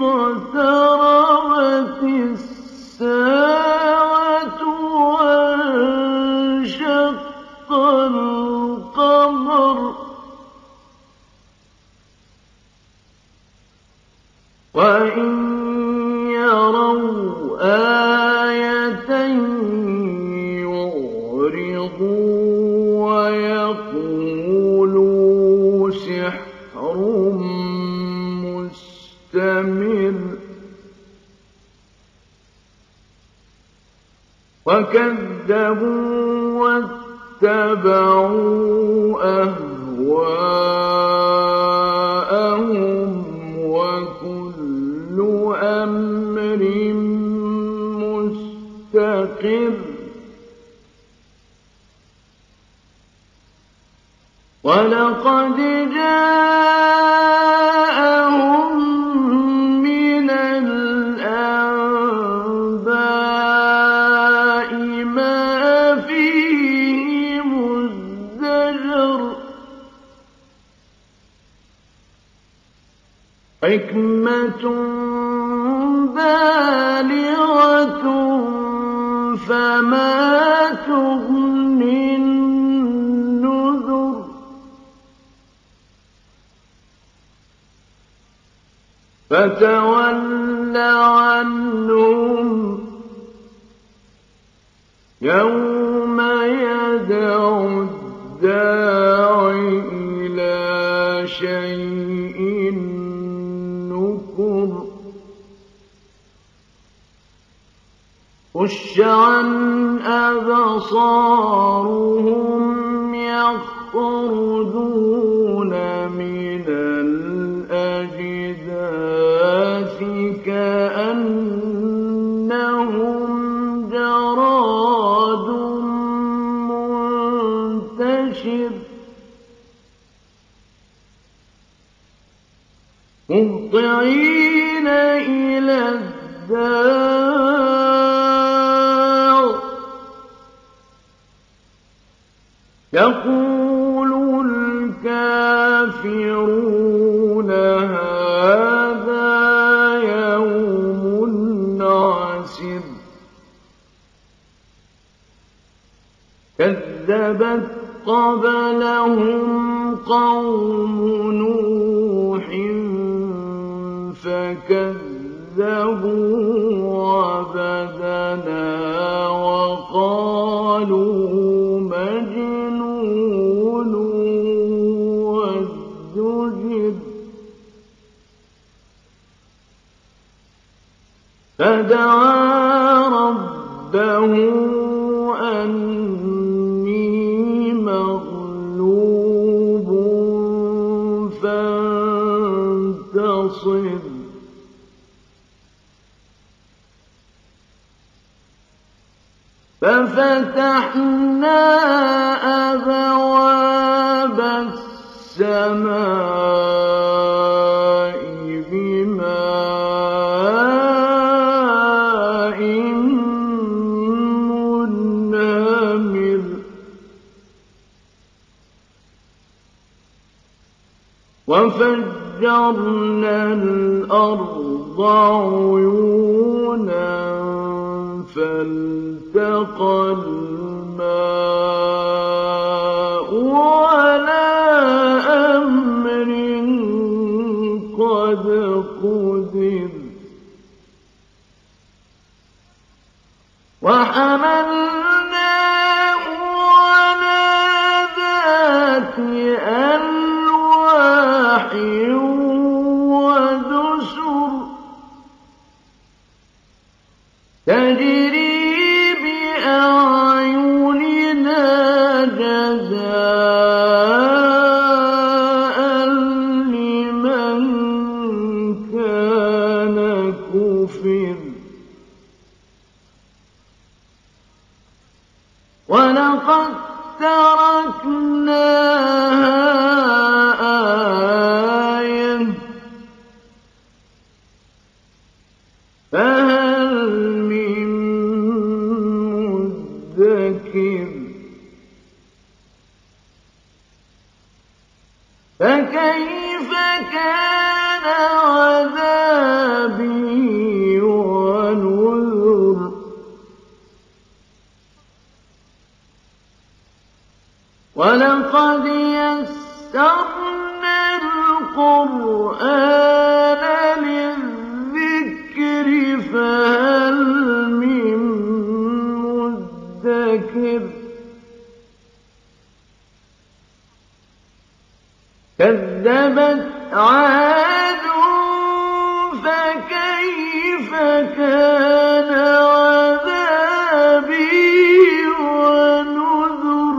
اقْتَرَبَتِ وَكَذَّبُوا وَاتَّبَعُوا أَهْوَاءَهُمْ وَكُلُّ أَمْرٍ مُّسْتَقِرٌّ وَلَقَدْ جَاءَهُم حِكْمَةٌ بَالِغَةٌ ۖ فَمَا تُغْنِ النُّذُرُ. فَتَوَلَّ عَنْهُمْ يَوْمَ يَدْعُ خُشَّعًا أَبْصَارُهُمْ يَخْرُجُونَ مِنَ الْأَجْدَاثِ كَأَنَّهُمْ جَرَادٌ مُّنتَشِرٌ. مُّهْطِعِينَ إِلَى الدَّاعِ ۖ يَقُولُ الْكَافِرُونَ هَٰذَا يَوْمٌ عَسِرٌ كَذَّبَتْ قَبْلَهُمْ قَوْمُ نُوحٍ فَكَذَّبُوا عَبْدَنَا وَقَالُوا فَدَعَا رَبَّهُ أَنِّي مَغْلُوبٌ فَانتَصِرْ. فَفَتَحْنَا أَبْوَابَ السَّمَاءِ وَفَجَّرْنَا الْأَرْضَ عُيُونًا فَالْتَقَى الْمَاءُ عَلَىٰ أَمْرٍ قَدْ قُدِرَ. وَحَمَلْنَاهُ فَهَلْ كَذَّبَتْ عَادٌ فَكَيْفَ كَانَ عَذَابِي وَنُذُرِ؟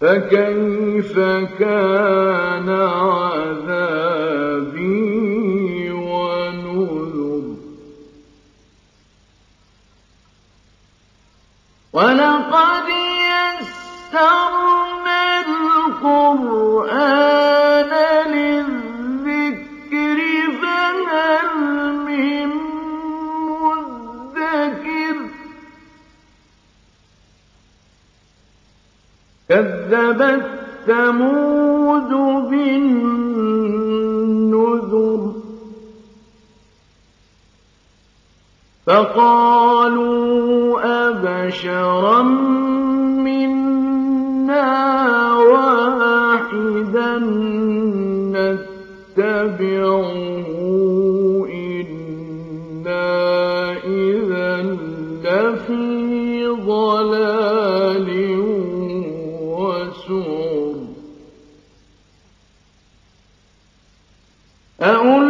فكيف كان عذاب كذبت ثمود بالنذر فقالوا أبشرا أقول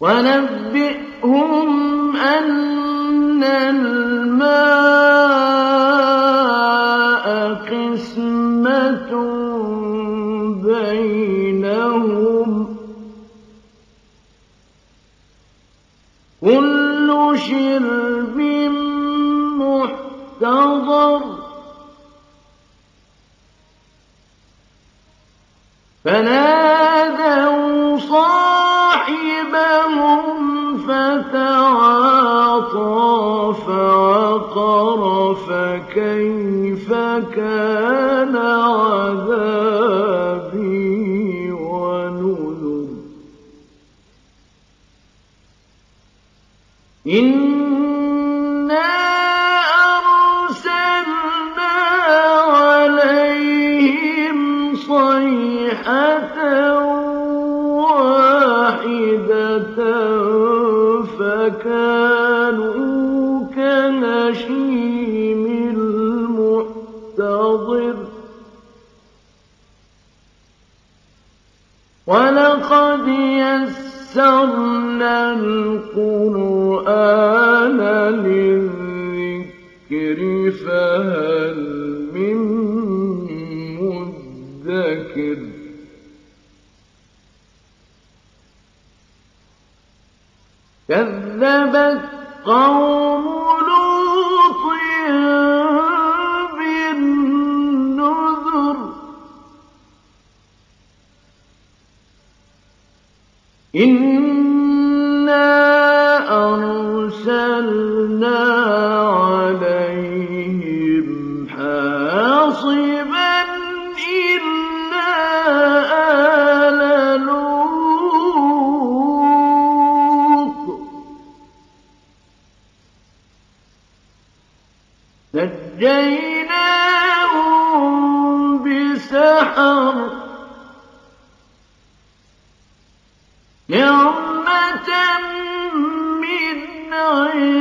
ونبئهم أن الماء قسمة بينهم. كل شرب محتضر. فلا كذبت قوم لوط بالنذر. إن نَجَّيْنَاهُم بِسَحَرٍ. نِّعْمَةً مِّنْ عِندِنَا ۚ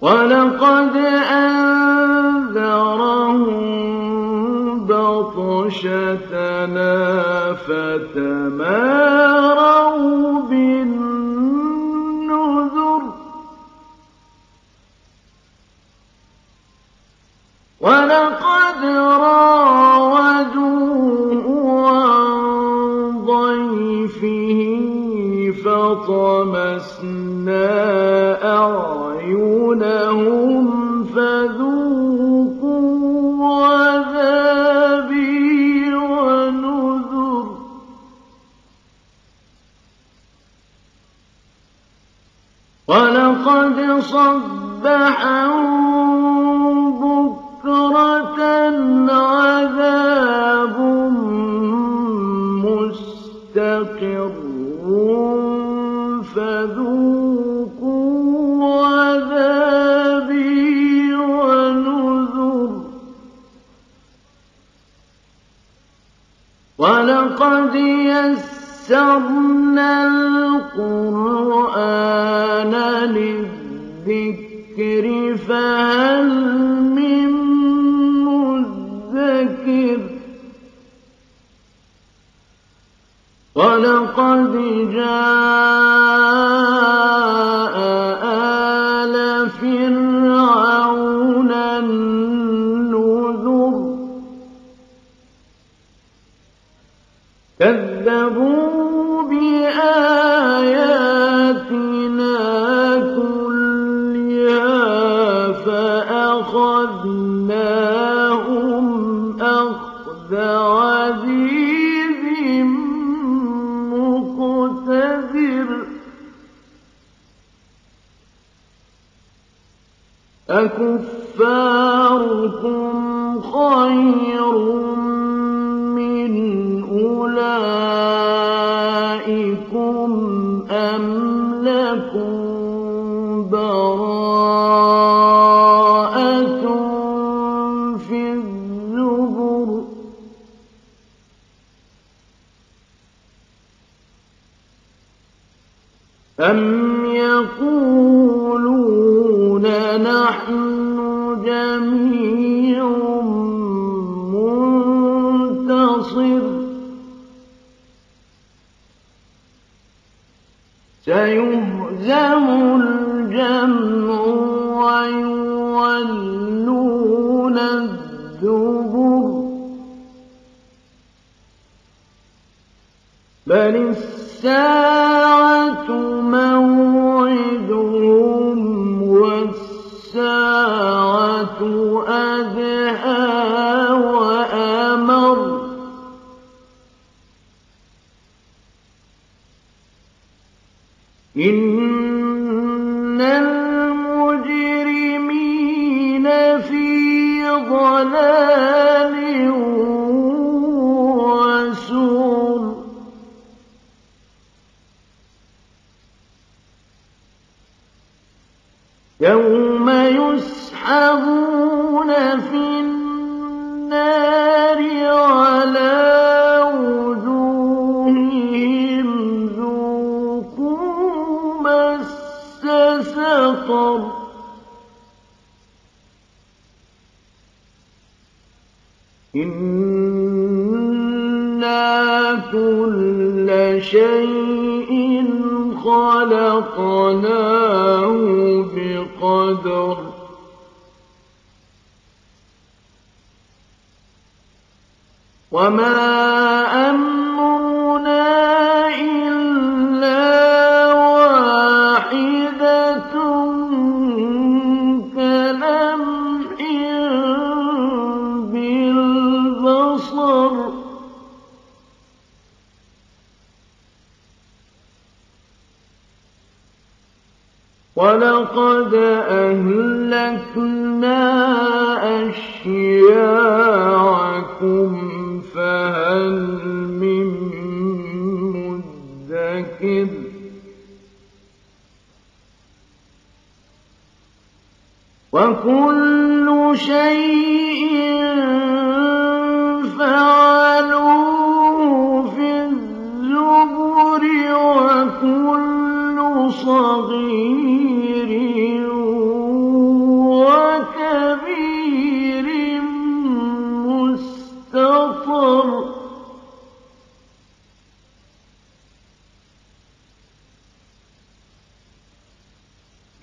وَلَقَدْ أَنذَرَهُم بَطْشَتَنَا فَتَمَارَوْا بِالنُّذُرِ. وَلَقَدْ رَاوَدُوهُ عَن ضَيْفِهِ فَطَمَسْنَا صَبَّحَهُم بُكْرَةً عَذَابٌ مُّسْتَقِرٌّ. فَذُوقُوا عَذَابِي وَنُذُرِ. وَلَقَدْ يَسَّرْنَا الْقُرْآنَ لِلذِّكْرِ فَهَلْ مِن مُّدَّكِرٍ وَلَقَدْ جَاءَ آلَ فِرْعَوْنَ النُّذُرُ كَذَّبُوا أُولَٰئِكُمْ سَيُهْزَمُ الْجَمْعُ وَيُوَلُّونَ الدُّبُرَ. بَلِ السَّاعَةُ إِنَّ سَقَرَ إِنَّا كُلَّ شَيْءٍ خَلَقْنَاهُ بِقَدَرٍ. وَمَا وَلَقَدْ أَهْلَكْنَا أَشْيَاعَكُمْ فَهَلْ مِن مُّدَّكِرٍ؟ وَكُلُّ شَيْءٍ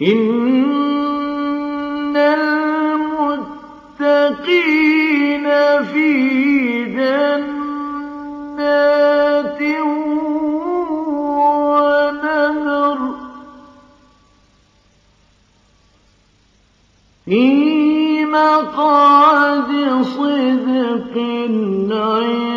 الْمُتَّقِينَ فِي جَنَّاتٍ وَنَهَرٍ فِي مَقْعَدِ صِدْقٍ عِندَ